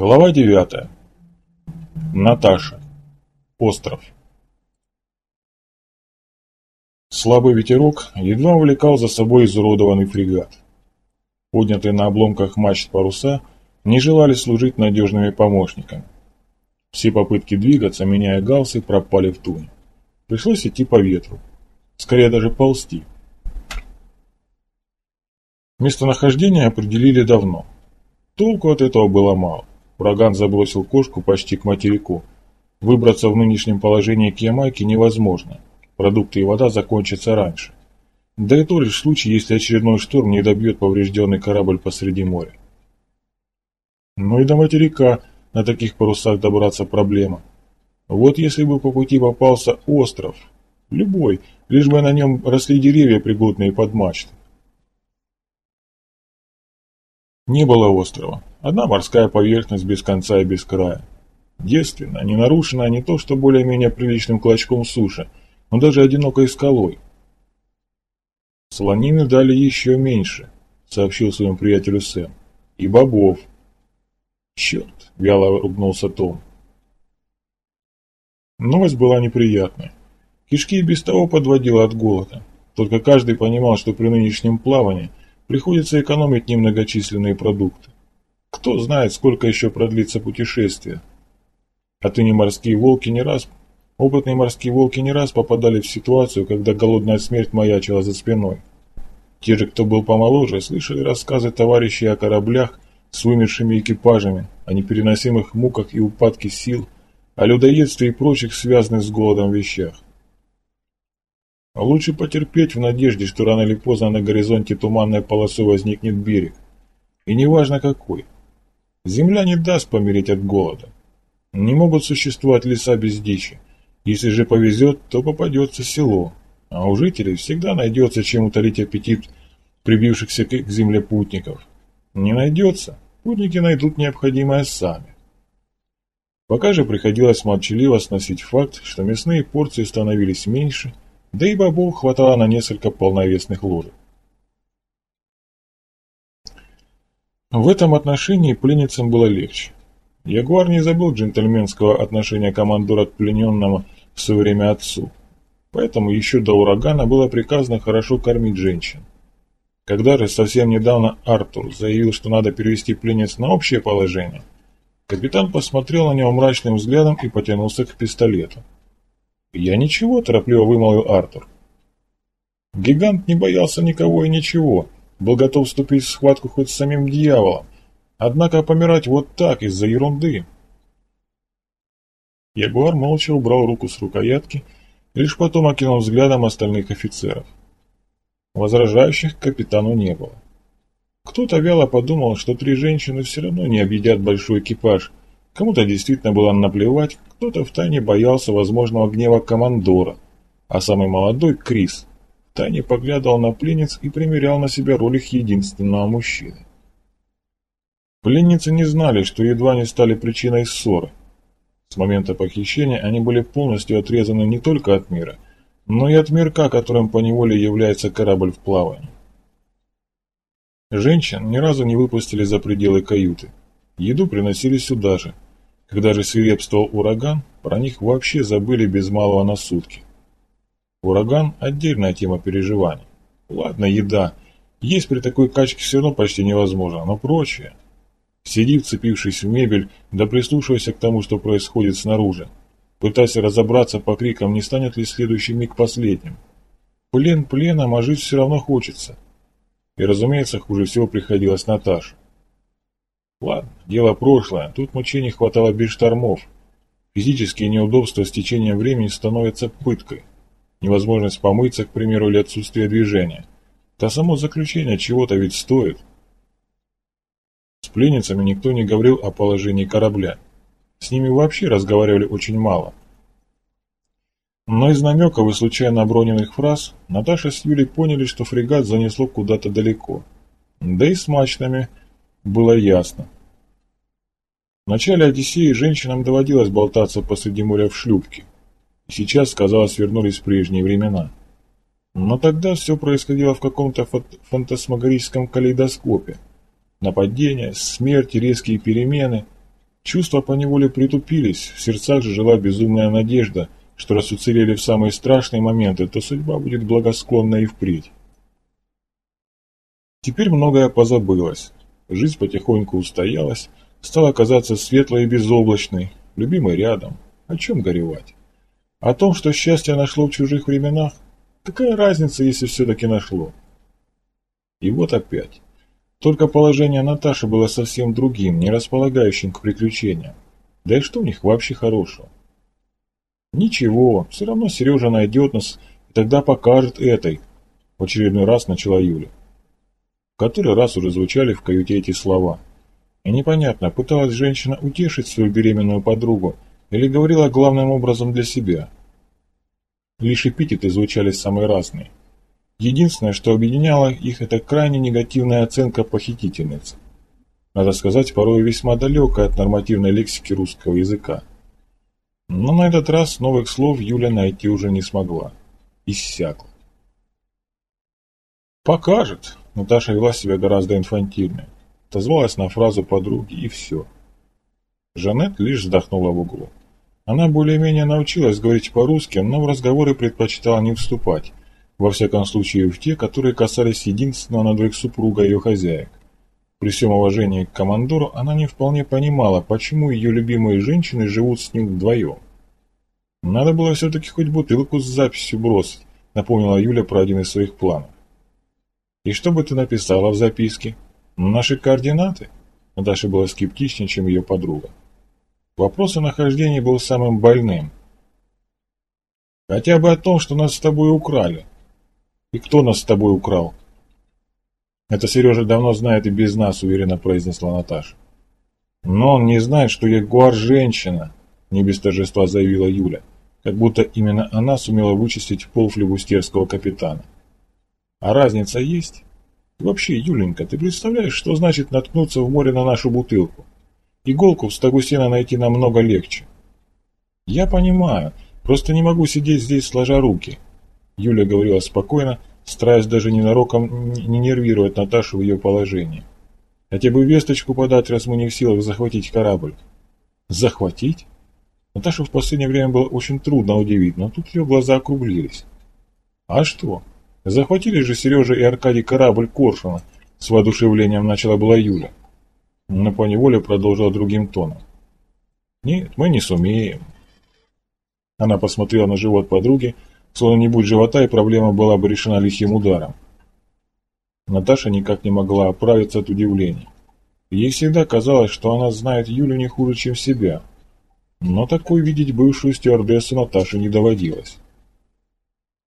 Глава 9. Наташа. Остров. Слабый ветерок едва увлекал за собой изуродованный фрегат. Поднятые на обломках мачт паруса не желали служить надежными помощниками. Все попытки двигаться, меняя галсы, пропали в туне. Пришлось идти по ветру. Скорее даже ползти. Местонахождение определили давно. Толку от этого было мало. Ураган забросил кошку почти к материку. Выбраться в нынешнем положении к Ямайке невозможно. Продукты и вода закончатся раньше. Да и то лишь в случае, если очередной шторм не добьет поврежденный корабль посреди моря. Ну и до материка на таких парусах добраться проблема. Вот если бы по пути попался остров, любой, лишь бы на нем росли деревья, пригодные под мачты. Не было острова. Одна морская поверхность без конца и без края. Девственно, не нарушена не то что более-менее приличным клочком суши, но даже одинокой скалой. Слонины дали еще меньше, сообщил своему приятелю Сэм. И бобов. Черт, вяло ругнулся Том. Новость была неприятной. Кишки без того подводила от голода. Только каждый понимал, что при нынешнем плавании приходится экономить немногочисленные продукты. Кто знает, сколько еще продлится путешествие. А ты не морские волки не раз... Опытные морские волки не раз попадали в ситуацию, когда голодная смерть маячила за спиной. Те же, кто был помоложе, слышали рассказы товарищей о кораблях с вымершими экипажами, о непереносимых муках и упадке сил, о людоедстве и прочих связанных с голодом вещах. А лучше потерпеть в надежде, что рано или поздно на горизонте туманной полосой возникнет берег. И неважно какой. Земля не даст помереть от голода. Не могут существовать леса без дичи. Если же повезет, то попадется село. А у жителей всегда найдется чем утолить аппетит прибившихся к земле путников. Не найдется, путники найдут необходимое сами. Пока же приходилось молчаливо сносить факт, что мясные порции становились меньше – да и бобов хватало на несколько полновесных ложек. В этом отношении пленницам было легче. Ягуар не забыл джентльменского отношения командора к плененному в свое время отцу, поэтому еще до урагана было приказано хорошо кормить женщин. Когда же совсем недавно Артур заявил, что надо перевести пленниц на общее положение, капитан посмотрел на него мрачным взглядом и потянулся к пистолету. «Я ничего», – торопливо вымолвил Артур. Гигант не боялся никого и ничего, был готов вступить в схватку хоть с самим дьяволом, однако помирать вот так, из-за ерунды. Ягуар молча убрал руку с рукоятки, лишь потом окинул взглядом остальных офицеров. Возражающих капитану не было. Кто-то вяло подумал, что три женщины все равно не объедят большой экипаж, Кому-то действительно было наплевать, кто-то втайне боялся возможного гнева командора, а самый молодой, Крис, втайне поглядывал на пленниц и примерял на себя роль их единственного мужчины. Пленницы не знали, что едва не стали причиной ссоры. С момента похищения они были полностью отрезаны не только от мира, но и от мирка, которым поневоле является корабль в плавании. Женщин ни разу не выпустили за пределы каюты. Еду приносили сюда же, когда же свирепствовал ураган, про них вообще забыли без малого на сутки. Ураган – отдельная тема переживаний. Ладно, еда. Есть при такой качке все равно почти невозможно, но прочее. Сиди, вцепившись в мебель, да прислушивайся к тому, что происходит снаружи. Пытайся разобраться по крикам, не станет ли следующий миг последним. Плен пленом, а жить все равно хочется. И, разумеется, хуже всего приходилось Наташе. Ладно, дело прошлое, тут мучений хватало без штормов. Физические неудобства с течением времени становятся пыткой. Невозможность помыться, к примеру, или отсутствие движения. Да само заключение чего-то ведь стоит. С пленницами никто не говорил о положении корабля. С ними вообще разговаривали очень мало. Но из намеков и случайно оброненных фраз Наташа с Юлей поняли, что фрегат занесло куда-то далеко. Да и с мачтами – было ясно. В начале Одиссеи женщинам доводилось болтаться посреди моря в шлюпке. Сейчас, казалось, вернулись прежние времена. Но тогда все происходило в каком-то фантасмагорическом калейдоскопе. Нападения, смерти, резкие перемены. Чувства поневоле притупились, в сердцах же жила безумная надежда, что раз уцелели в самые страшные моменты, то судьба будет благосклонна и впредь. Теперь многое позабылось. Жизнь потихоньку устоялась, стала казаться светлой и безоблачной, любимой рядом. О чем горевать? О том, что счастье нашло в чужих временах? Какая разница, если все-таки нашло? И вот опять. Только положение Наташи было совсем другим, не располагающим к приключениям. Да и что у них вообще хорошего? Ничего, все равно Сережа найдет нас и тогда покажет этой. В очередной раз начала Юля. В который раз уже звучали в каюте эти слова. И непонятно, пыталась женщина утешить свою беременную подругу или говорила главным образом для себя. Лишь эпитеты звучали самые разные. Единственное, что объединяло их, это крайне негативная оценка похитительницы. Надо сказать, порой весьма далекая от нормативной лексики русского языка. Но на этот раз новых слов Юля найти уже не смогла. Иссякла. «Покажет!» Наташа вела себя гораздо инфантильнее. Отозвалась на фразу подруги и все. Жанет лишь вздохнула в углу. Она более-менее научилась говорить по-русски, но в разговоры предпочитала не вступать, во всяком случае в те, которые касались единственного на двоих супруга ее хозяек. При всем уважении к командору она не вполне понимала, почему ее любимые женщины живут с ним вдвоем. «Надо было все-таки хоть бутылку с записью бросить», — напомнила Юля про один из своих планов. «И что бы ты написала в записке? Наши координаты?» Наташа была скептичнее, чем ее подруга. Вопрос о нахождении был самым больным. «Хотя бы о том, что нас с тобой украли», «И кто нас с тобой украл?» «Это Сережа давно знает и без нас», — уверенно произнесла Наташа. «Но он не знает, что Ягуар — женщина», — не без торжества заявила Юля, как будто именно она сумела вычистить пол флебустерского капитана. «А разница есть?» И вообще, Юленька, ты представляешь, что значит наткнуться в море на нашу бутылку? Иголку в стогу сена найти намного легче. Я понимаю, просто не могу сидеть здесь сложа руки. Юля говорила спокойно, стараясь даже ненароком не нервировать Наташу в ее положении. Хотя бы весточку подать, раз мы не в силах захватить корабль. Захватить? Наташу в последнее время было очень трудно удивить, но тут ее глаза округлились. А что? Захватили же Сережа и Аркадий корабль Коршуна, с воодушевлением начала была Юля. Но поневоле продолжила другим тоном. Нет, мы не сумеем. Она посмотрела на живот подруги, Словно не будь живота, и проблема была бы решена лихим ударом. Наташа никак не могла оправиться от удивления. Ей всегда казалось, что она знает Юлю не хуже, чем себя. Но такой видеть бывшую стюардессу Наташе не доводилось.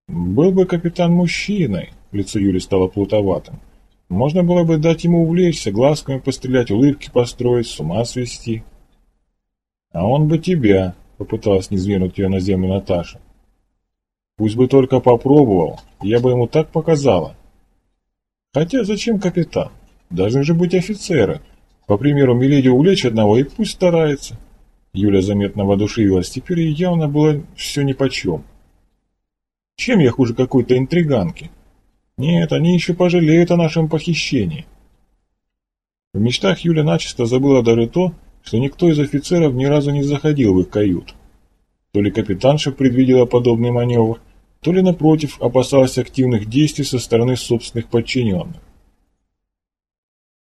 «Был бы капитан мужчиной», — лицо Юли стало плутоватым. «Можно было бы дать ему увлечься, глазками пострелять, улыбки построить, с ума свести». «А он бы тебя», — попыталась низвергнуть ее на землю Наташа. Пусть бы только попробовал, я бы ему так показала. Хотя зачем капитан? Должны же быть офицеры. По примеру, Миледи увлечь одного и пусть старается. Юля заметно воодушевилась, теперь ей явно было все нипочем. Чем я хуже какой-то интриганки? Нет, они еще пожалеют о нашем похищении. В мечтах Юля начисто забыла даже то, что никто из офицеров ни разу не заходил в их кают. То ли капитанша предвидела подобный маневр, то ли, напротив, опасалась активных действий со стороны собственных подчиненных.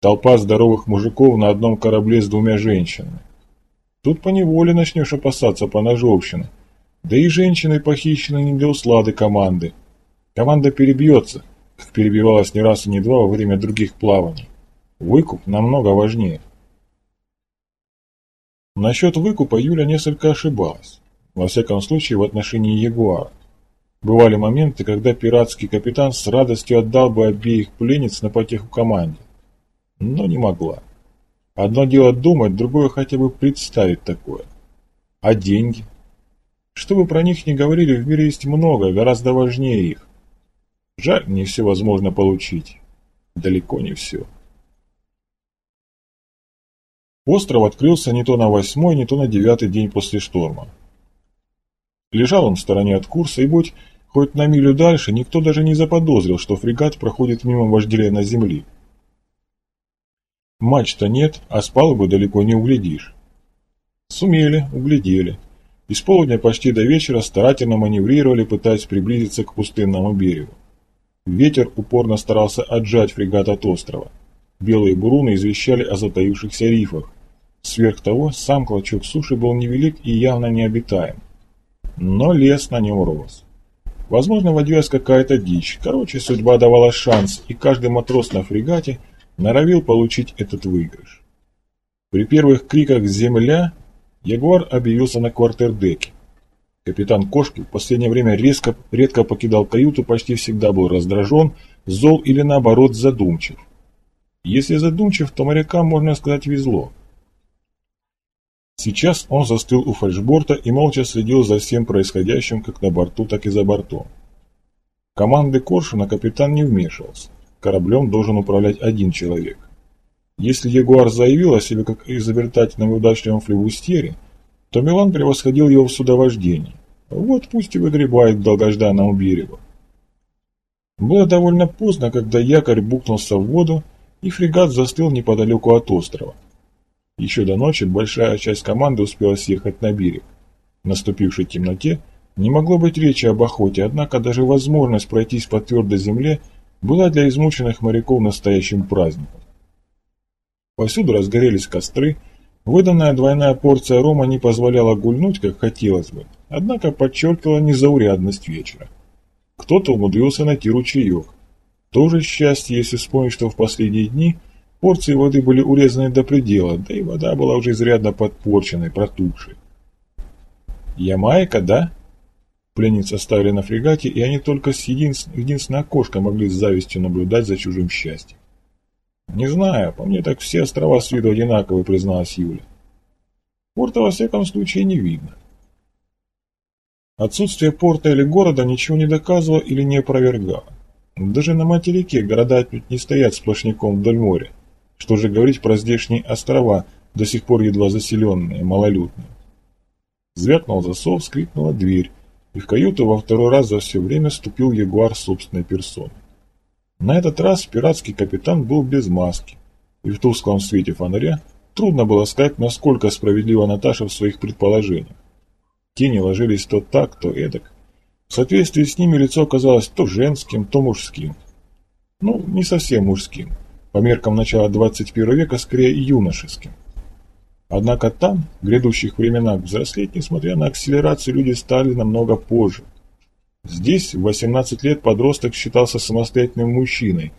Толпа здоровых мужиков на одном корабле с двумя женщинами. Тут поневоле начнешь опасаться поножовщины. Да и женщины похищены не для услады команды. Команда перебьется, перебивалась не раз и не два во время других плаваний. Выкуп намного важнее. Насчет выкупа Юля несколько ошибалась. Во всяком случае, в отношении Ягуара. Бывали моменты, когда пиратский капитан с радостью отдал бы обеих пленниц на потеху команде. Но не могла. Одно дело думать, другое хотя бы представить такое. А деньги? Что бы про них ни говорили, в мире есть много, гораздо важнее их. Жаль, не все возможно получить. Далеко не все. Остров открылся не то на восьмой, не то на девятый день после шторма. Лежал он в стороне от курса, и будь Хоть на милю дальше никто даже не заподозрил, что фрегат проходит мимо вожделения земли. Мачта нет, а с палубы далеко не углядишь. Сумели, углядели. Из полудня почти до вечера старательно маневрировали, пытаясь приблизиться к пустынному берегу. Ветер упорно старался отжать фрегат от острова. Белые буруны извещали о затаившихся рифах. Сверх того, сам клочок суши был невелик и явно необитаем. Но лес на нем рос. Возможно, водилась какая-то дичь. Короче, судьба давала шанс, и каждый матрос на фрегате норовил получить этот выигрыш. При первых криках «Земля!» Ягуар объявился на квартердеке. Капитан Кошки в последнее время резко, редко покидал каюту, почти всегда был раздражен, зол или наоборот задумчив. Если задумчив, то морякам, можно сказать, везло. Сейчас он застыл у фальшборта и молча следил за всем происходящим как на борту, так и за бортом. Команды Коршуна капитан не вмешивался. Кораблем должен управлять один человек. Если Ягуар заявил о себе как изобретательном и удачливом флевустере, то Милан превосходил его в судовождении. Вот пусть и выгребает к долгожданному берегу. Было довольно поздно, когда якорь бухнулся в воду, и фрегат застыл неподалеку от острова. Еще до ночи большая часть команды успела съехать на берег. В наступившей темноте не могло быть речи об охоте, однако даже возможность пройтись по твердой земле была для измученных моряков настоящим праздником. Повсюду разгорелись костры, выданная двойная порция рома не позволяла гульнуть, как хотелось бы, однако подчеркивала незаурядность вечера. Кто-то умудрился найти ручеек. Тоже счастье, если вспомнить, что в последние дни порции воды были урезаны до предела, да и вода была уже изрядно подпорченной, протухшей. «Ямайка, да?» Пленниц оставили на фрегате, и они только с единственным, единственное окошко могли с завистью наблюдать за чужим счастьем. «Не знаю, по мне так все острова с виду одинаковые», — призналась Юля. «Порта, во всяком случае, не видно». Отсутствие порта или города ничего не доказывало или не опровергало. Даже на материке города отнюдь не стоят сплошняком вдоль моря. Что же говорить про здешние острова, до сих пор едва заселенные, малолюдные. Звякнул засов, скрипнула дверь, и в каюту во второй раз за все время ступил ягуар собственной персоной. На этот раз пиратский капитан был без маски, и в тусклом свете фонаря трудно было сказать, насколько справедлива Наташа в своих предположениях. Тени ложились то так, то эдак. В соответствии с ними лицо казалось то женским, то мужским. Ну, не совсем мужским. По меркам начала 21 века, скорее юношеским. Однако там, в грядущих временах, взрослеть, несмотря на акселерацию, люди стали намного позже. Здесь в 18 лет подросток считался самостоятельным мужчиной.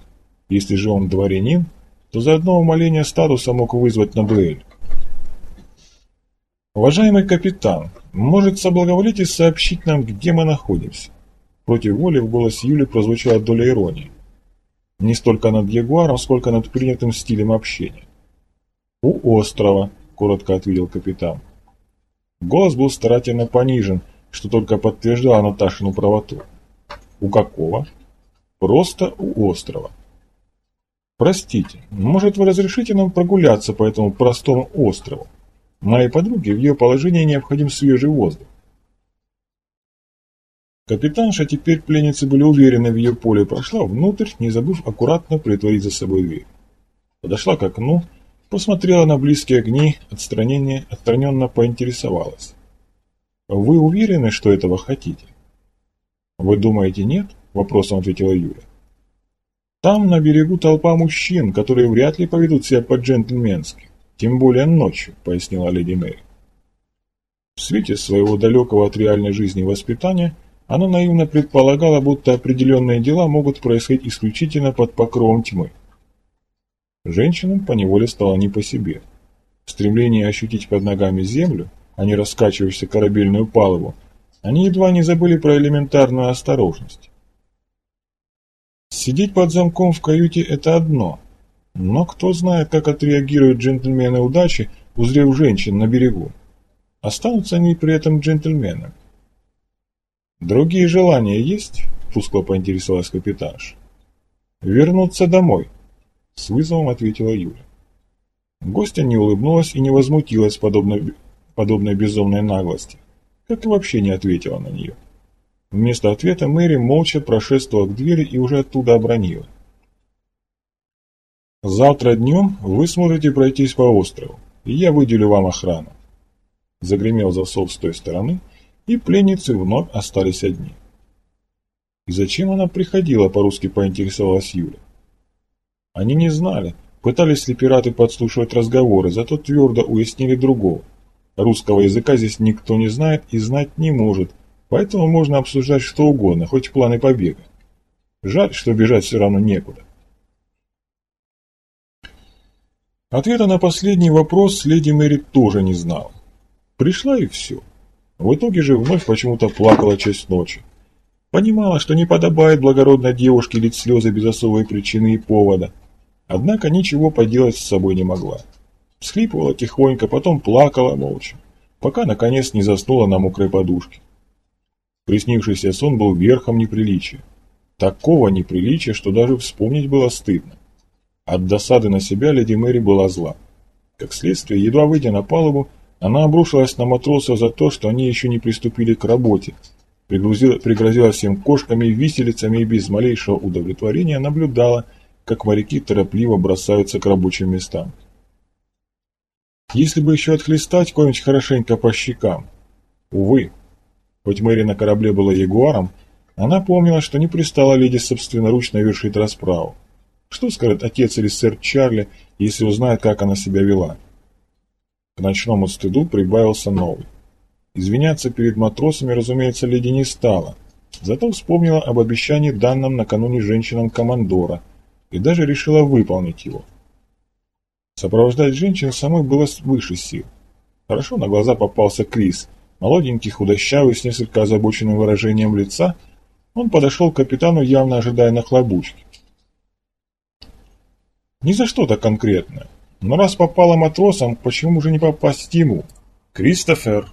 Если же он дворянин, то за одно умаление статуса мог вызвать на дуэль. Уважаемый капитан, может соблаговолите сообщить нам, где мы находимся? Против воли в голосе Юли прозвучала доля иронии. Не столько над Ягуаром, сколько над принятым стилем общения. «У острова», — коротко ответил капитан. Голос был старательно понижен, что только подтверждало Наташину правоту. У какого? Просто у острова. Простите, может вы разрешите нам прогуляться по этому простому острову? Моей подруге в ее положении необходим свежий воздух. Капитанша, теперь пленницы были уверены в ее поле, прошла внутрь, не забыв аккуратно притворить за собой дверь. Подошла к окну, посмотрела на близкие огни, отстранение, отстраненно поинтересовалась. Вы уверены, что этого хотите? Вы думаете нет? Вопросом ответила Юля. Там на берегу толпа мужчин, которые вряд ли поведут себя по-джентльменски, тем более ночью, пояснила леди Мэри. В свете своего далекого от реальной жизни воспитания она наивно предполагала, будто определенные дела могут происходить исключительно под покровом тьмы. Женщинам поневоле стало не по себе. Стремление ощутить под ногами землю – а не раскачивающуюся корабельную палубу, они едва не забыли про элементарную осторожность. Сидеть под замком в каюте – это одно, но кто знает, как отреагируют джентльмены удачи, узрев женщин на берегу. Останутся они при этом джентльменами. «Другие желания есть?» – тускло поинтересовалась капитанша. «Вернуться домой», – с вызовом ответила Юля. Гостья не улыбнулась и не возмутилась, подобно подобной безумной наглости, как и вообще не ответила на нее. Вместо ответа Мэри молча прошествовала к двери и уже оттуда обронила. «Завтра днем вы сможете пройтись по острову, и я выделю вам охрану. Загремел засов с той стороны, и пленницы вновь остались одни. И зачем она приходила, по-русски поинтересовалась Юля. Они не знали, пытались ли пираты подслушивать разговоры, зато твердо уяснили другого. Русского языка здесь никто не знает и знать не может, поэтому можно обсуждать что угодно, хоть планы побега. Жаль, что бежать все равно некуда. Ответа на последний вопрос леди Мэри тоже не знала. Пришла и все. В итоге же вновь почему-то плакала часть ночи. Понимала, что не подобает благородной девушке лить слезы без особой причины и повода. Однако ничего поделать с собой не могла. Всхлипывала тихонько, потом плакала молча, пока наконец не заснула на мокрой подушке. Приснившийся сон был верхом неприличия. Такого неприличия, что даже вспомнить было стыдно. От досады на себя леди Мэри была зла. Как следствие, едва выйдя на палубу, она обрушилась на матросов за то, что они еще не приступили к работе, пригрозила, всем кошками, виселицами и без малейшего удовлетворения наблюдала, как моряки торопливо бросаются к рабочим местам. Если бы еще отхлестать кое-нибудь хорошенько по щекам. Увы, хоть Мэри на корабле была ягуаром, она помнила, что не пристала леди собственноручно вершить расправу. Что скажет отец или сэр Чарли, если узнает, как она себя вела? К ночному стыду прибавился новый. Извиняться перед матросами, разумеется, леди не стала, зато вспомнила об обещании данном накануне женщинам командора и даже решила выполнить его. Сопровождать женщин самой было выше сил. Хорошо на глаза попался Крис, молоденький, худощавый, с несколько озабоченным выражением лица, он подошел к капитану, явно ожидая нахлобучки. Не за что-то конкретное. Но раз попала матросом, почему же не попасть ему? Кристофер.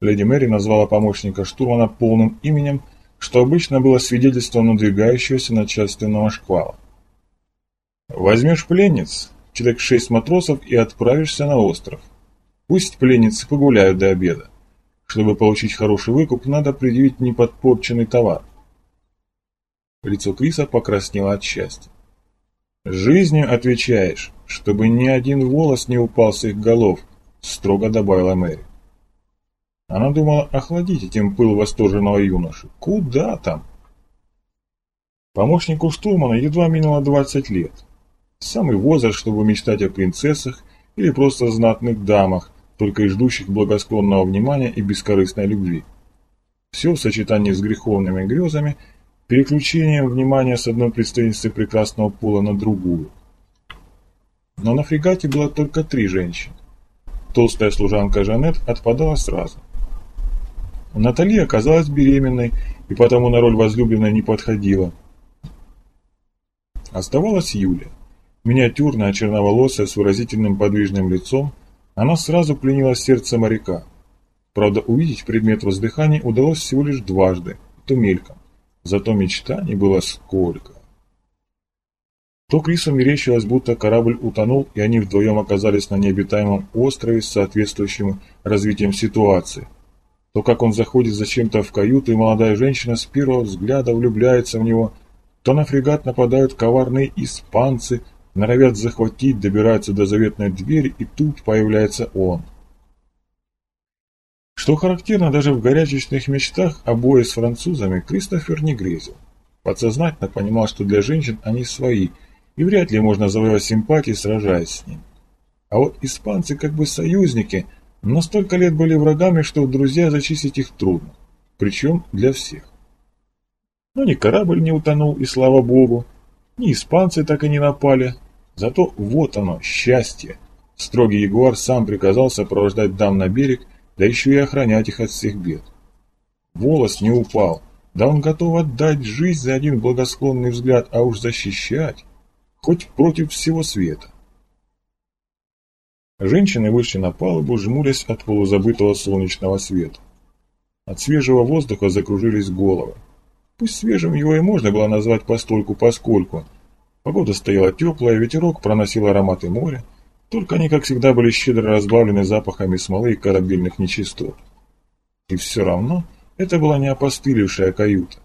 Леди Мэри назвала помощника штурмана полным именем, что обычно было свидетельством надвигающегося начальственного шквала. Возьмешь пленниц, человек шесть матросов и отправишься на остров. Пусть пленницы погуляют до обеда. Чтобы получить хороший выкуп, надо предъявить неподпорченный товар. Лицо Криса покраснело от счастья. «Жизнью отвечаешь, чтобы ни один волос не упал с их голов», — строго добавила Мэри. Она думала охладить этим пыл восторженного юноши. Куда там? Помощнику штурмана едва минуло 20 лет. Самый возраст, чтобы мечтать о принцессах или просто знатных дамах, только и ждущих благосклонного внимания и бескорыстной любви. Все в сочетании с греховными грезами – переключением внимания с одной представительницы прекрасного пола на другую. Но на фрегате было только три женщины. Толстая служанка Жанет отпадала сразу. Натали оказалась беременной и потому на роль возлюбленной не подходила. Оставалась Юля. Миниатюрная, черноволосая, с выразительным подвижным лицом, она сразу пленила сердце моряка. Правда, увидеть предмет воздыхания удалось всего лишь дважды, то мельком. Зато мечтаний было сколько. То Крису мерещилось, будто корабль утонул, и они вдвоем оказались на необитаемом острове с соответствующим развитием ситуации. То, как он заходит зачем-то в каюту, и молодая женщина с первого взгляда влюбляется в него, то на фрегат нападают коварные испанцы, норовят захватить, добираются до заветной двери, и тут появляется он – что характерно, даже в горячечных мечтах обои с французами Кристофер не грезил. Подсознательно понимал, что для женщин они свои, и вряд ли можно завоевать симпатии, сражаясь с ними. А вот испанцы как бы союзники, но столько лет были врагами, что в друзья зачистить их трудно. Причем для всех. Но ни корабль не утонул, и слава богу, ни испанцы так и не напали. Зато вот оно, счастье. Строгий ягуар сам приказал сопровождать дам на берег, да еще и охранять их от всех бед. Волос не упал, да он готов отдать жизнь за один благосклонный взгляд, а уж защищать, хоть против всего света. Женщины вышли на палубу, жмурясь от полузабытого солнечного света. От свежего воздуха закружились головы. Пусть свежим его и можно было назвать постольку-поскольку. Погода стояла теплая, ветерок проносил ароматы моря, только они, как всегда, были щедро разбавлены запахами смолы и корабельных нечистот. И все равно это была не опостылевшая каюта.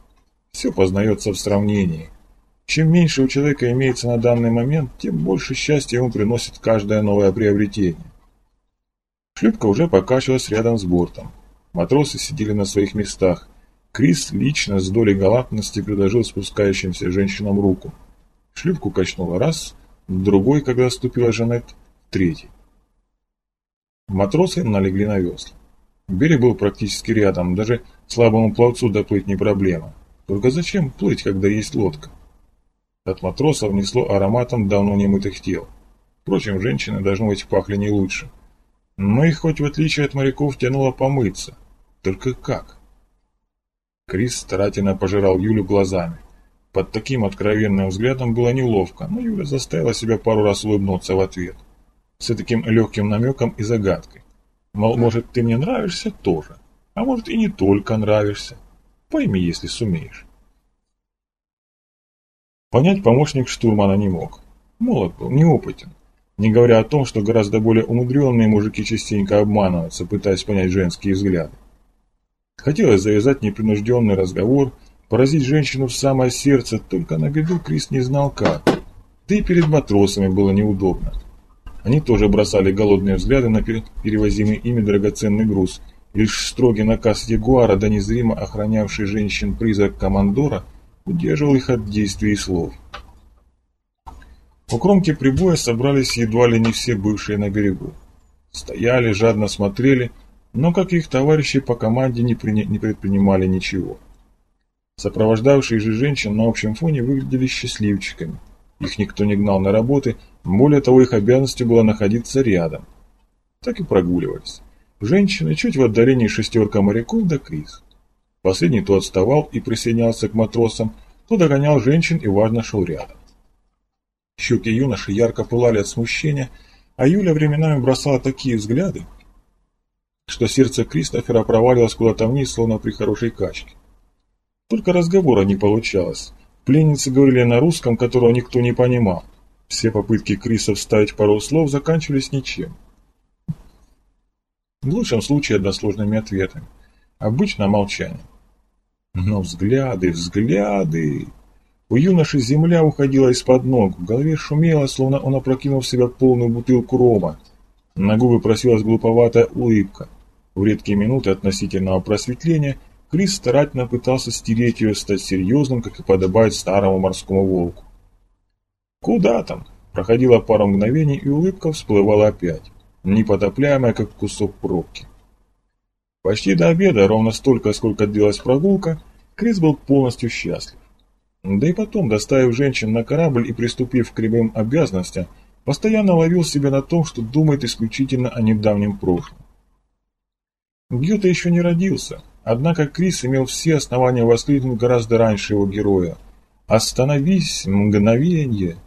Все познается в сравнении. Чем меньше у человека имеется на данный момент, тем больше счастья ему приносит каждое новое приобретение. Шлюпка уже покачивалась рядом с бортом. Матросы сидели на своих местах. Крис лично с долей галантности предложил спускающимся женщинам руку. Шлюпку качнула раз, другой, когда ступила Жанет, третий. Матросы налегли на весла. Берег был практически рядом, даже слабому пловцу доплыть не проблема. Только зачем плыть, когда есть лодка? От матросов несло ароматом давно немытых тел. Впрочем, женщины, должно быть, пахли не лучше. Но их хоть в отличие от моряков тянуло помыться. Только как? Крис старательно пожирал Юлю глазами. Под таким откровенным взглядом было неловко, но Юля заставила себя пару раз улыбнуться в ответ. С таким легким намеком и загадкой. Мол, может, ты мне нравишься тоже, а может и не только нравишься. Пойми, если сумеешь. Понять помощник штурмана не мог. Молод был, неопытен. Не говоря о том, что гораздо более умудренные мужики частенько обманываются, пытаясь понять женские взгляды. Хотелось завязать непринужденный разговор, поразить женщину в самое сердце, только на беду Крис не знал как. Да и перед матросами было неудобно. Они тоже бросали голодные взгляды на перевозимый ими драгоценный груз. Лишь строгий наказ Ягуара, да незримо охранявший женщин призрак командора, удерживал их от действий и слов. У кромки прибоя собрались едва ли не все бывшие на берегу. Стояли, жадно смотрели, но, как их товарищи по команде, не, не предпринимали ничего. Сопровождавшие же женщин на общем фоне выглядели счастливчиками. Их никто не гнал на работы, более того, их обязанностью было находиться рядом. Так и прогуливались. Женщины чуть в отдалении шестерка моряков да Крис. Последний то отставал и присоединялся к матросам, то догонял женщин и важно шел рядом. Щеки юноши ярко пылали от смущения, а Юля временами бросала такие взгляды, что сердце Кристофера провалилось куда-то вниз, словно при хорошей качке. Только разговора не получалось. Пленницы говорили на русском, которого никто не понимал. Все попытки Криса вставить пару слов заканчивались ничем. В лучшем случае односложными ответами. Обычно молчание. Но взгляды, взгляды... У юноши земля уходила из-под ног, в голове шумело, словно он опрокинул в себя полную бутылку рома. На губы просилась глуповатая улыбка. В редкие минуты относительного просветления Крис старательно пытался стереть ее, стать серьезным, как и подобает старому морскому волку. Куда там? Проходила пару мгновений, и улыбка всплывала опять, непотопляемая, как кусок пробки. Почти до обеда, ровно столько, сколько длилась прогулка, Крис был полностью счастлив. Да и потом, доставив женщин на корабль и приступив к прямым обязанностям, постоянно ловил себя на том, что думает исключительно о недавнем прошлом. Гёте еще не родился, однако Крис имел все основания воскликнуть гораздо раньше его героя. «Остановись, мгновенье!»